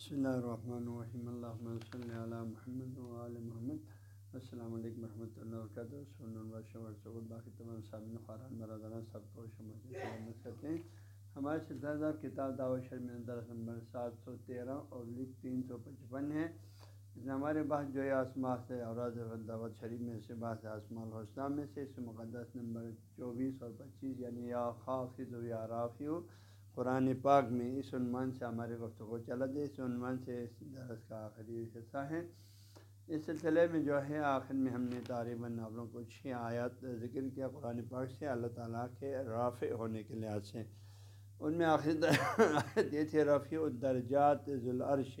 بسم اللہ الرحمن الرحیم اللہ صلی علی محمد وعلی محمد السلام علیکم ورحمۃ اللہ وبرکاتہ باقی تمام سامعین خاران برادران سب کو سلامت کرتے ہیں ہمارے سلسلہ کتاب دعوت شرم درس نمبر سات سو تیرہ اور لکھ تین سو پچپن ہے اس میں ہمارے پاس جو ہے آسما سے اوراد دعوت شریف میں سے بات آسما الحسنہ میں سے اس مقدس نمبر چوبیس اور پچیس یعنی یا خافظ و یا رافیو قرآن پاک میں اس عنوان سے ہمارے گفتگو چلا دے اس عنوان سے اس درس کا آخری حصہ ہے۔ اس سلسلے میں جو ہے، آخر میں ہم نے طالباً ناولوں کو چھ آیات ذکر کیا قرآن پاک سے، اللہ تعالیٰ کے رافع ہونے کے لحاظ سے۔ ان میں آخر یہ تھے رفیع الدرجات ذوالعرش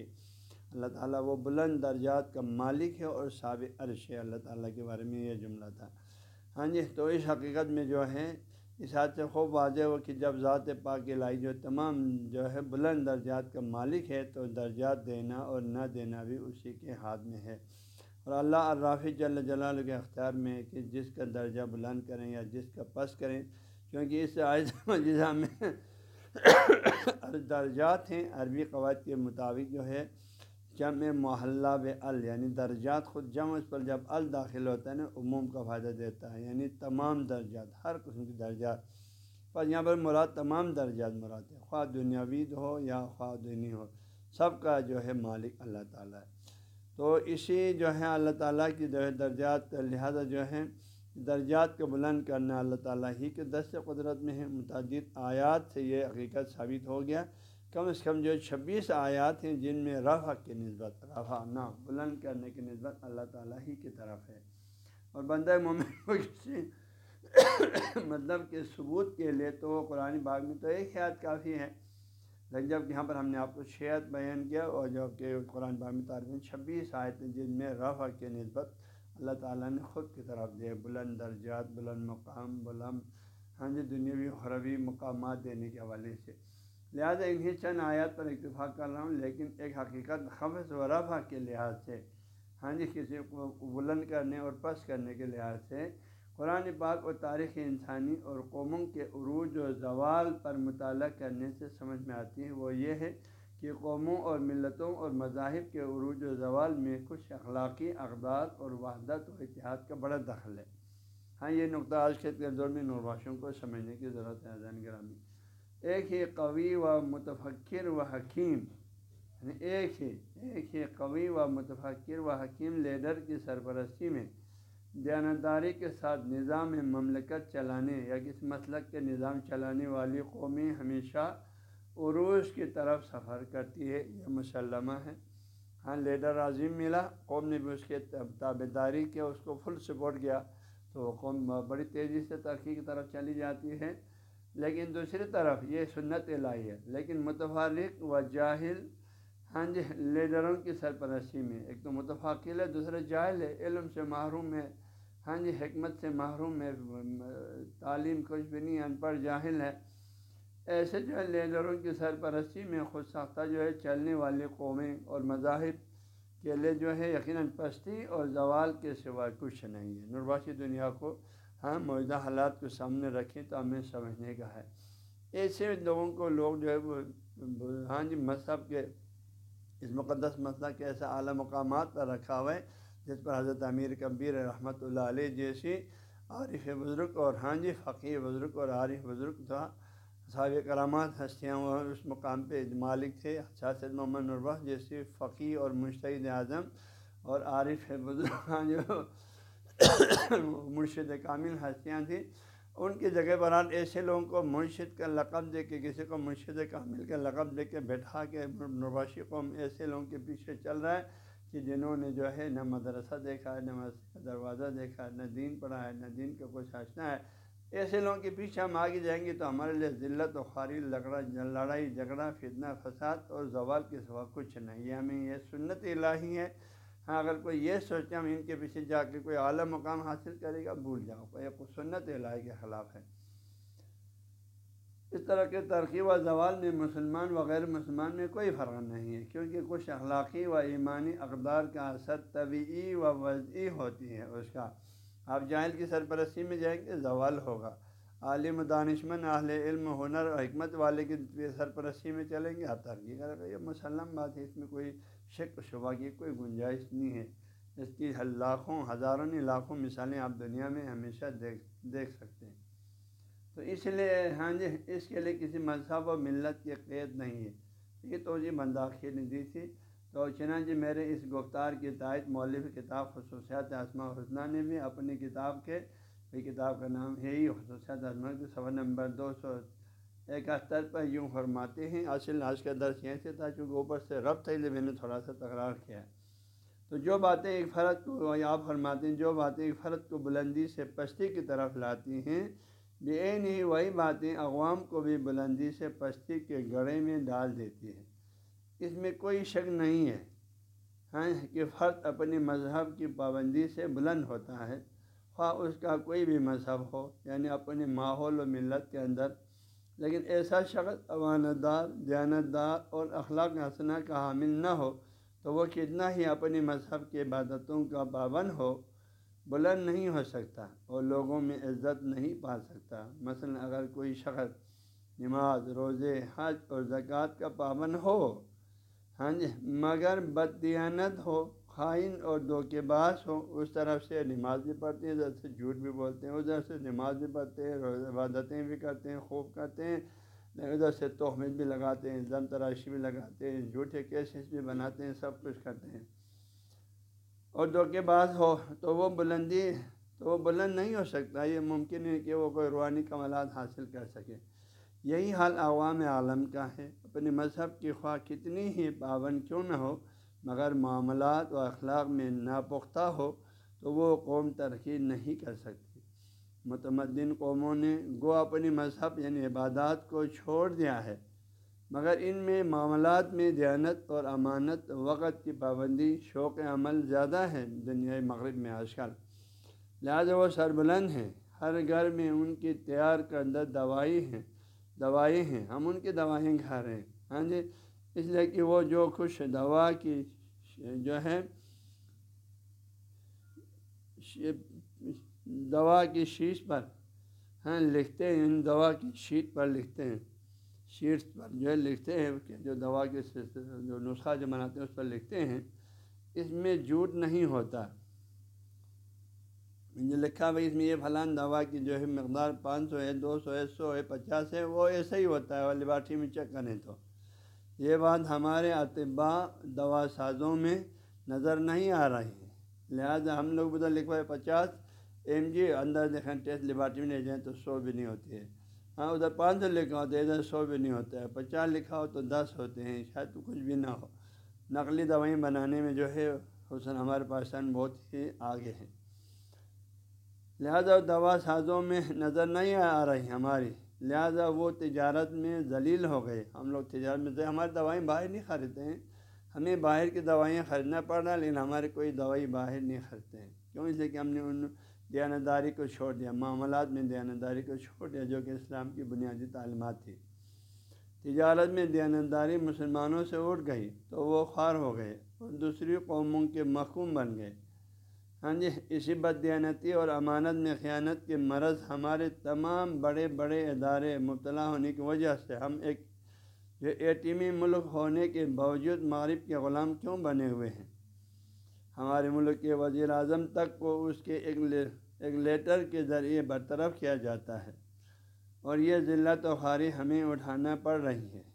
اللہ تعالیٰ وہ بلند درجات کا مالک ہے اور سابق عرش ہے، اللہ تعالیٰ کے بارے میں یہ جملہ تھا۔ ہاں جی تو اس حقیقت میں جو ہے اس حد سے خوب واضح ہو کہ جب ذات پاک لائی جو تمام جو ہے بلند درجات کا مالک ہے تو درجات دینا اور نہ دینا بھی اسی کے ہاتھ میں ہے۔ اور اللہ الرافی جل جلال کے اختیار میں ہے کہ جس کا درجہ بلند کریں یا جس کا پس کریں، کیونکہ اس آئز مجزہ میں درجات ہیں، عربی قواعد کے مطابق جو ہے جمع محلہ ب ال یعنی درجات خود جمع اس پر جب ال داخل ہوتا ہے نا، عموم کا فائدہ دیتا ہے یعنی تمام درجات، ہر قسم کی درجات۔ پر یہاں پر مراد تمام درجات مراد ہے، خواہ دنیاوی ہو یا خواہ دینی ہو، سب کا جو ہے مالک اللہ تعالیٰ ہے۔ تو اسی جو ہے اللہ تعالیٰ کی جو ہے درجات، لہٰذا جو ہے درجات کو بلند کرنا اللہ تعالیٰ ہی کے دست قدرت میں ہے۔ متعدد آیات سے یہ حقیقت ثابت ہو گیا۔ کم از کم جو چھبیس آیات ہیں جن میں رفع کی نسبت، رفع نہ، بلند کرنے کی نسبت اللہ تعالیٰ ہی کی طرف ہے۔ اور بندہ مومن کو کسی مطلب کہ ثبوت کے لیے تو قرآن باغ میں تو ایک حیات کافی ہے، لیکن جب یہاں پر ہم نے آپ کو شیعت بیان کیا اور جو کہ قرآن باغ میں تعلیم چھبیس آیت جن میں رفع کی نسبت اللہ تعالیٰ نے خود کی طرف دے، بلند درجات، بلند مقام، بلند ہاں جی دنیاوی، حروی مقامات دینے کے حوالے سے۔ لہٰذا انہیں چند آیات پر اتفاق کر رہا ہوں، لیکن ایک حقیقت خفظ و رفع کے لحاظ سے ہاں جی کسی کو بلند کرنے اور پس کرنے کے لحاظ سے، قرآن پاک اور تاریخ انسانی اور قوموں کے عروج و زوال پر مطالعہ کرنے سے سمجھ میں آتی ہے۔ وہ یہ ہے کہ قوموں اور ملتوں اور مذاہب کے عروج و زوال میں کچھ اخلاقی اقدار اور وحدت و اتحاد کا بڑا دخل ہے۔ ہاں یہ نقطہ آج کے دور میں نوباشوں کو سمجھنے کی ضرورت ہے زین گرامی۔ ایک ہی قوی و متفکر و حکیم یعنی ایک ہی ایک ہی قوی و متفکر و حکیم لیڈر کی سرپرستی میں، دیانتداری کے ساتھ نظام مملکت چلانے یا کس مسلک کے نظام چلانے والی قومی ہمیشہ عروج کی طرف سفر کرتی ہے، یہ مسلمہ ہے۔ ہاں لیڈر عظیم ملا، قوم نے بھی اس کے تابے داری کیا اس کو فل سپورٹ کیا تو قوم بڑی تیزی سے ترقی کی طرف چلی جاتی ہے۔ لیکن دوسری طرف یہ سنت الہی ہے، لیکن متفارق و جاہل ہاں جی لیڈروں کی سرپرستی میں۔ ایک تو متفاقل ہے، دوسرا جاہل ہے، علم سے محروم ہے ہاں جی حکمت سے محروم ہے، تعلیم کچھ بھی نہیں ان پڑھ جاہل ہے۔ ایسے جو ہے لیڈروں کی سرپرستی میں خود ساختہ جو ہے چلنے والی قومیں اور مذاہب کے لیے جو ہے یقیناً پستی اور زوال کے سوا کچھ نہیں ہے۔ نرباشی دنیا کو۔ ہاں موجودہ حالات کو سامنے رکھیں تو ہمیں سمجھنے کا ہے۔ ایسے لوگوں کو لوگ جو ہے وہ ہاں جی مذہب کے، اس مقدس مسئلہ کے ایسے اعلیٰ مقامات پر رکھا ہوا ہے، جس پر حضرت امیر کبیر رحمۃ اللہ علیہ جیسی عارف بزرگ اور ہاں جی فقیر بزرگ اور عارف بزرگ تھا، صحابہ کرامات ہستیاں اس مقام پہ مالک تھے سید محمد نربا جیسے فقی اور مشتعد اعظم اور عارف بزرگ ہاں جو مرشد کامل ہستیاں تھیں۔ ان کی جگہ پر آج ایسے لوگوں کو مرشد کا لقب دے کے، کسی کو مرشد کامل کا لقب دے کے بیٹھا کے نرباشی قوم، ایسے لوگوں کے پیچھے چل رہا ہے کہ جنہوں نے جو ہے، نہ مدرسہ دیکھا ہے، نہ مسجد کا دروازہ دیکھا ہے، نہ دین پڑھا ہے، نہ دین کا کچھ آشنا ہے۔ ایسے لوگوں کے پیچھے ہم آگے جائیں گے تو ہمارے لیے ذلت و خاری لگڑا، لڑائی، جھگڑا، فتنہ، فساد اور زوال کے سوا کچھ نہیں یہ ہمیں یہ سنت الہی ہے ہاں اگر کوئی یہ سوچے ہم ان کے پیچھے جا کے کوئی اعلیٰ مقام حاصل کرے گا، بھول جاؤ یہ سنت الہی کے خلاف ہے۔ اس طرح کے ترقی و زوال میں مسلمان و غیر مسلمان میں کوئی فرق نہیں ہے، کیونکہ کچھ اخلاقی و ایمانی اقدار کا اثر طبعی و وضعی ہوتی ہے۔ اس کا آپ جاہل کی سرپرستی میں جائیں گے، زوال ہوگا۔ عالم و دانشمند، اہل علم، ہنر اور حکمت والے کی سرپرستی میں چلیں گے۔ آپ ترقی کرے گا یہ مسلم بات ہے، اس میں کوئی شک و شبہ کی کوئی گنجائش نہیں ہے۔ اس کی لاکھوں ہزاروں لاکھوں مثالیں آپ دنیا میں ہمیشہ دیکھ دیکھ سکتے ہیں۔ تو اس لیے ہاں جی اس کے لیے کسی مذہب و ملت کی قید نہیں ہے۔ یہ توجہ جی بنداخی نے دی تھی۔ تو چنانچہ میرے اس گفتار کی تائید مولف کتاب خصوصیات اسماء حسنہ نے بھی اپنی کتاب کے، یہ کتاب کا نام ہے ہی خصوصیات اسماء کے سوا نمبر دو سو اکہتر پر یوں فرماتے ہیں، اصل آج کا درس یہیں سے تھا، چونکہ اوپر سے ربط ہے میں نے تھوڑا سا تکرار کیا۔ ہے تو جو باتیں ایک فرد کو آپ فرماتے ہیں، جو باتیں ایک فرد کو بلندی سے پستی کی طرف لاتی ہیں، بے نہیں وہی باتیں عوام کو بھی بلندی سے پستی کے گڑے میں ڈال دیتی ہے اس میں کوئی شک نہیں ہے ہاں کہ فرد اپنے مذہب کی پابندی سے بلند ہوتا ہے، خواہ اس کا کوئی بھی مذہب ہو یعنی اپنے ماحول و ملت کے اندر لیکن ایسا شخص امانت دار دیانت دار اور اخلاق حسنہ کا حامل نہ ہو تو وہ کتنا ہی اپنی مذہب کی عبادتوں کا پابند ہو، بلند نہیں ہو سکتا اور لوگوں میں عزت نہیں پا سکتا۔ مثلا اگر کوئی شخص نماز، روزے، حج اور زکوٰۃ کا پابند ہو ہاں جی مگر بددیانت ہو خائن اور دھوکے باز ہو اس طرف سے نماز بھی پڑھتے ہیں، ادھر سے جھوٹ بھی بولتے ہیں، ادھر سے نماز بھی پڑھتے ہیں روز عبادتیں بھی کرتے ہیں، خوب کرتے ہیں ادھر سے تہمت بھی لگاتے ہیں، زم تراشی بھی لگاتے ہیں، جھوٹے کیسز بھی بناتے ہیں، سب کچھ کرتے ہیں۔ اور دھوکے باز ہو تو وہ بلندی، تو وہ بلند نہیں ہو سکتا، یہ ممکن ہے کہ وہ کوئی روحانی کمالات حاصل کر سکے۔ یہی حال عوام عالم کا ہے۔ اپنے مذہب کی خواہ کتنی ہی پابند کیوں نہ ہو مگر معاملات و اخلاق میں ناپختہ ہو تو وہ قوم ترقی نہیں کر سکتی۔ متمدن قوموں نے گو اپنی مذہب یعنی عبادات کو چھوڑ دیا ہے، مگر ان میں معاملات میں دیانت اور امانت وقت کی پابندی شوق عمل زیادہ ہے دنیا مغرب میں آج کل۔ لہٰذا وہ سربلند ہیں، ہر گھر میں ان کی تیار کردہ دوائی ہیں دوائی ہیں، ہم ان کی دوائیں کھا رہے ہیں۔ ہاں جی اس لیے کہ وہ جو خوش دوا کی جو ہے دوا کی شیش پر ہاں لکھتے ہیں، ان دوا کی شیٹ پر لکھتے ہیں۔ شیٹس پر جو ہے، لکھتے ہیں کہ جو دوا کے جو نسخہ جو بناتے ہیں، اس پر لکھتے ہیں۔ اس میں جھوٹ نہیں ہوتا۔ جو لکھا بھائی اس میں یہ فلان دوا کی جو ہے مقدار پانچ سو ہے، دو سو ہے سو ہے، پچاس ہے، وہ ایسا ہی ہوتا ہے وہ لیبارٹری میں چیک کریں تو۔ یہ بات ہمارے اطباء دوا سازوں میں نظر نہیں آ رہی ہے۔ لہٰذا ہم لوگ بدل لکھوائے پچاس ایم جی اندر دیکھیں، ٹیسٹ لیبارٹری میں لے جائیں تو سو بھی نہیں ہوتی ہے۔ ہاں ادھر پانچ سو لکھا ہوتا ہے، ادھر سو بھی نہیں ہوتا ہے۔ پچاس لکھا ہو تو دس ہوتے ہیں، شاید کچھ بھی نہ ہو۔ نقلی دوائیں بنانے میں جو ہے، حسن ہمارے پاکستان بہت ہی آگے ہیں۔ لہذا دوا سازوں میں نظر نہیں آ رہی ہماری۔ لہذا وہ تجارت میں ذلیل ہو گئے۔ ہم لوگ تجارت میں ہماری دوائیں باہر نہیں خریدتے ہیں۔ ہمیں باہر کی دوائیں خریدنا پڑ رہا لیکن ہمارے کوئی دوائی باہر نہیں خریدتے ہیں۔ کیوں؟ اس لیے کہ ہم نے ان دیانتداری کو چھوڑ دیا، معاملات میں دیانتداری کو چھوڑ دیا، جو کہ اسلام کی بنیادی تعلیمات تھی۔ تجارت میں دیانتداری مسلمانوں سے اٹھ گئی تو وہ خوار ہو گئے اور دوسری قوموں کے محکوم بن گئے۔ ہاں جی اسی بدیانتی اور امانت میں خیانت کے مرض ہمارے تمام بڑے بڑے ادارے مبتلا ہونے کی وجہ سے ہم ایک جو ایٹیمی ملک ہونے کے باوجود مغرب کے غلام کیوں بنے ہوئے ہیں؟ ہمارے ملک کے وزیر اعظم تک کو اس کے ایک ایک لیٹر کے ذریعے برطرف کیا جاتا ہے اور یہ ذلت و خاری ہمیں اٹھانا پڑ رہی ہے۔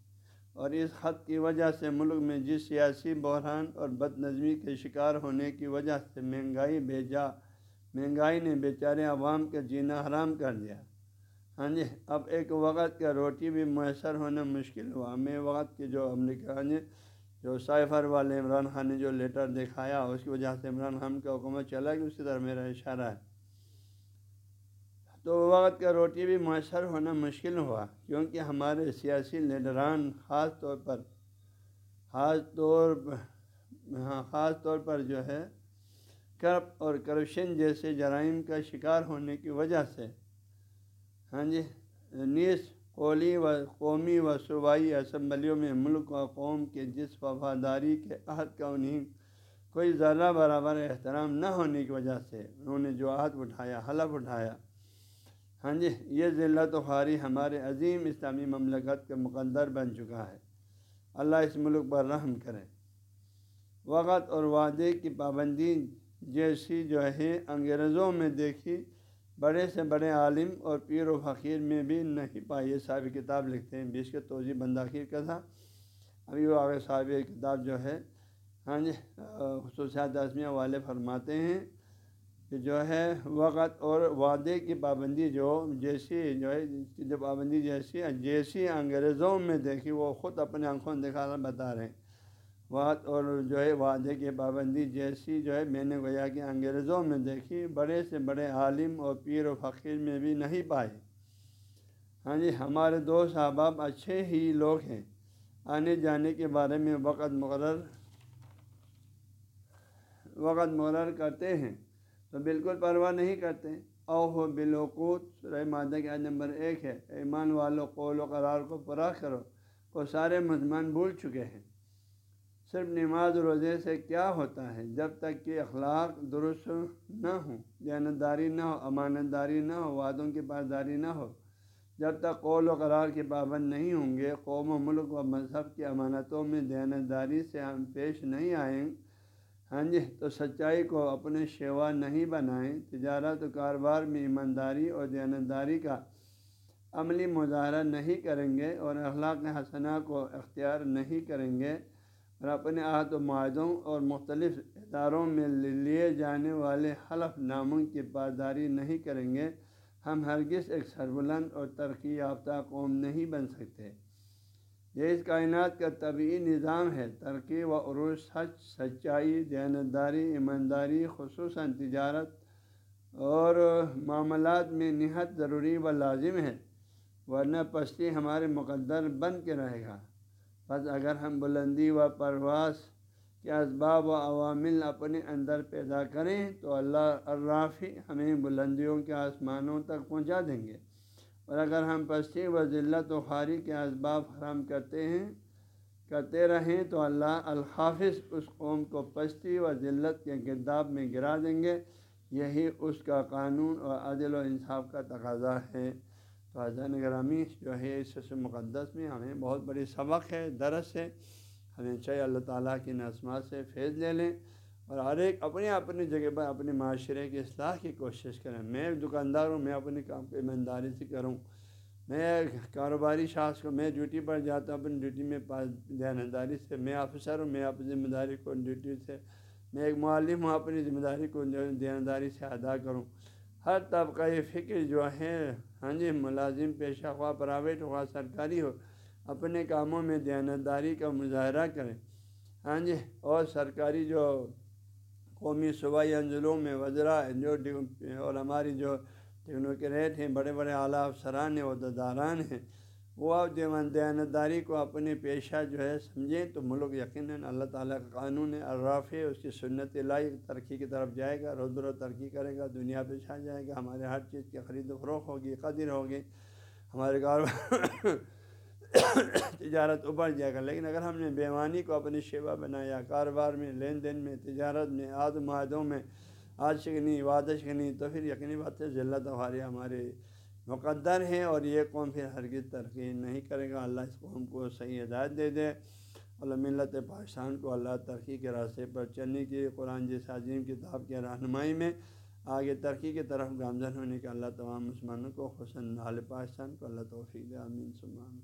اور اس خط کی وجہ سے ملک میں جس سیاسی بحران اور بد نظمی کے شکار ہونے کی وجہ سے مہنگائی بھیجا، مہنگائی نے بیچارے عوام کا جینا حرام کر دیا۔ ہاں جی اب ایک وقت کا روٹی بھی میسر ہونا مشکل ہوا۔ ہمیں وقت کے جو امریکہ ہاں جی جو سائفر والے عمران خان نے جو لیٹر دکھایا، اس کی وجہ سے عمران خان کا حکومت چلا گیا، اسی طرح میرا اشارہ ہے۔ تو وقت کا روٹی بھی میسر ہونا مشکل ہوا، کیونکہ ہمارے سیاسی لیڈران خاص طور پر، خاص طور ہاں خاص طور پر جو ہے، کرپ اور کرپشن جیسے جرائم کا شکار ہونے کی وجہ سے۔ ہاں جی نیس قولی و، قومی و صوبائی اسمبلیوں میں ملک و قوم کے جس وفاداری کے عہد کا انہیں کوئی ذرہ برابر احترام نہ ہونے کی وجہ سے انہوں نے جو عہد اٹھایا، حلف اٹھایا۔ ہاں جی یہ ذلت و خواری ہمارے عظیم اسلامی مملکت کا مقدر بن چکا ہے۔ اللہ اس ملک پر رحم کرے۔ وقت اور وعدے کی پابندی جیسی جو ہے انگریزوں میں دیکھی، بڑے سے بڑے عالم اور پیر و فقیر میں بھی نہیں پائی۔ یہ صاحب کتاب لکھتے ہیں، بیش کے توضیع بنداخیر کا تھا۔ ابھی وہ آگے صاحب کتاب جو ہے ہاں جی خصوصیات دسمیہ والے فرماتے ہیں۔ کہ جو ہے وقت اور وعدے کی پابندی جو جیسی جو ہے جو پابندی جیسی جیسی انگریزوں میں دیکھی وہ خود اپنے آنکھوں دکھا کر بتا رہے ہیں۔ وقت اور جو ہے وعدے کی پابندی جیسی جو ہے میں نے گویا کہ انگریزوں میں دیکھی، بڑے سے بڑے عالم اور پیر و فقیر میں بھی نہیں پائے۔ ہاں جی ہمارے دوست احباب اچھے ہی لوگ ہیں۔ آنے جانے کے بارے میں وقت مقرر وقت مقرر کرتے ہیں۔ تو بالکل پرواہ نہیں کرتے۔ او ہو بالوقوت مادہ کے نمبر ایک ہے۔ ایمان والوں قول و قرار کو پورا کرو، کو سارے مضمان بھول چکے ہیں۔ صرف نماز روزے سے کیا ہوتا ہے؟ جب تک کہ اخلاق درست نہ ہوں، دیانتداری نہ ہو امانت داری نہ ہو، وعدوں کی پاسداری نہ ہو، جب تک قول و قرار کے پابند نہیں ہوں گے، قوم و ملک و مذہب کی امانتوں میں دیانتداری سے ہم پیش نہیں آئیں۔ ہاں جی تو سچائی کو اپنے شیوا نہیں بنائیں، تجارت و کاروبار میں ایمانداری اور دیانتداری کا عملی مظاہرہ نہیں کریں گے اور اخلاق حسنہ کو اختیار نہیں کریں گے اور اپنے عہد و معاہدوں اور مختلف اداروں میں لیے جانے والے حلف ناموں کی پاسداری نہیں کریں گے۔ ہم ہرگز ایک سربلند اور ترقی یافتہ قوم نہیں بن سکتے۔ یہ اس کائنات کا طبعی نظام ہے۔ ترقی و عروج، سچ، سچائی دیانتداری ایمانداری، خصوصاً تجارت اور معاملات میں نہایت ضروری و لازم ہے، ورنہ پستی ہمارے مقدر بن کے رہے گا۔ بس اگر ہم بلندی و پرواز کے اسباب و عوامل اپنے اندر پیدا کریں تو اللہ الرافی ہمیں بلندیوں کے آسمانوں تک پہنچا دیں گے۔ اور اگر ہم پستی و ذلت و خاری کے اسباب فراہم کرتے ہیں، کرتے رہیں تو اللہ الحافظ اس قوم کو پستی و ذلت کے گرداب میں گرا دیں گے۔ یہی اس کا قانون اور عدل و انصاف کا تقاضا ہے۔ تو حضرت گرامی، جو ہے اس مقدس میں ہمیں بہت بڑی سبق ہے، درس ہے۔ ہمیں چاہیے اللہ تعالیٰ کی نسمات سے فیض لے لیں۔ اور ہر ایک اپنی اپنی جگہ پر اپنے معاشرے کی اصلاح کی کوشش کریں۔ میں ایک دکاندار ہوں، میں اپنے کام کو ایمانداری سے کروں۔ میں کاروباری شاخ کو میں ڈیوٹی پر جاتا ہوں، اپنی ڈیوٹی میں پاس دیانتداری سے۔ میں آفیسر ہوں، میں اپنی ذمہ داری کو ڈیوٹی سے، میں ایک معلم ہوں، اپنی ذمہ داری کو دیانتداری سے ادا کروں۔ ہر طبقہ یہ فکر جو ہے ہاں جی ملازم، پیشہ خواہ، پرائیویٹ ہوا سرکاری ہو، اپنے کاموں میں دیانتداری کا مظاہرہ کریں۔ ہاں جی اور سرکاری جو قومی صوبائی انضلوں میں وزرا جو اور ہماری جو ٹیکنوکریٹ ہیں، بڑے بڑے اعلیٰ افسران ہیں، عہدیداران ہیں، وہ آپ دیانتداری کو اپنے پیشہ جو ہے سمجھیں تو ملک یقیناً اللہ تعالیٰ کا قانون ہے، الراف ہے، اس کی سنت لائی ترقی کی طرف جائے گا، روز بروز ترقی کرے گا، دنیا پہ چھا جائے گا، ہمارے ہر چیز کی خرید و فروخت ہوگی، قدر ہوگی، ہمارے کاروبار تجارت ابھر جائے گا لیکن اگر ہم نے بیوانی کو اپنی شیوا بنایا کاروبار میں، لین دین میں، تجارت میں آد معاہدوں میں آج شکنی وعدہ شکنی تو پھر یقینی بات ہے ذلت ہمارے ہمارے مقدر ہیں اور یہ قوم پھر ہرگز ترقی نہیں کرے گا۔ اللہ اس قوم کو صحیح ہدایت دے دے اللہ ملت پاکستان کو اللہ ترقی کے راستے پر چلنے کی قرآن جیس عظیم کتاب کے رہنمائی میں آگے ترقی کی طرف گامزن ہونے کے اللہ تمام مسلمانوں کو حسن حال پاکستان کو اللہ توفیق امین سلمان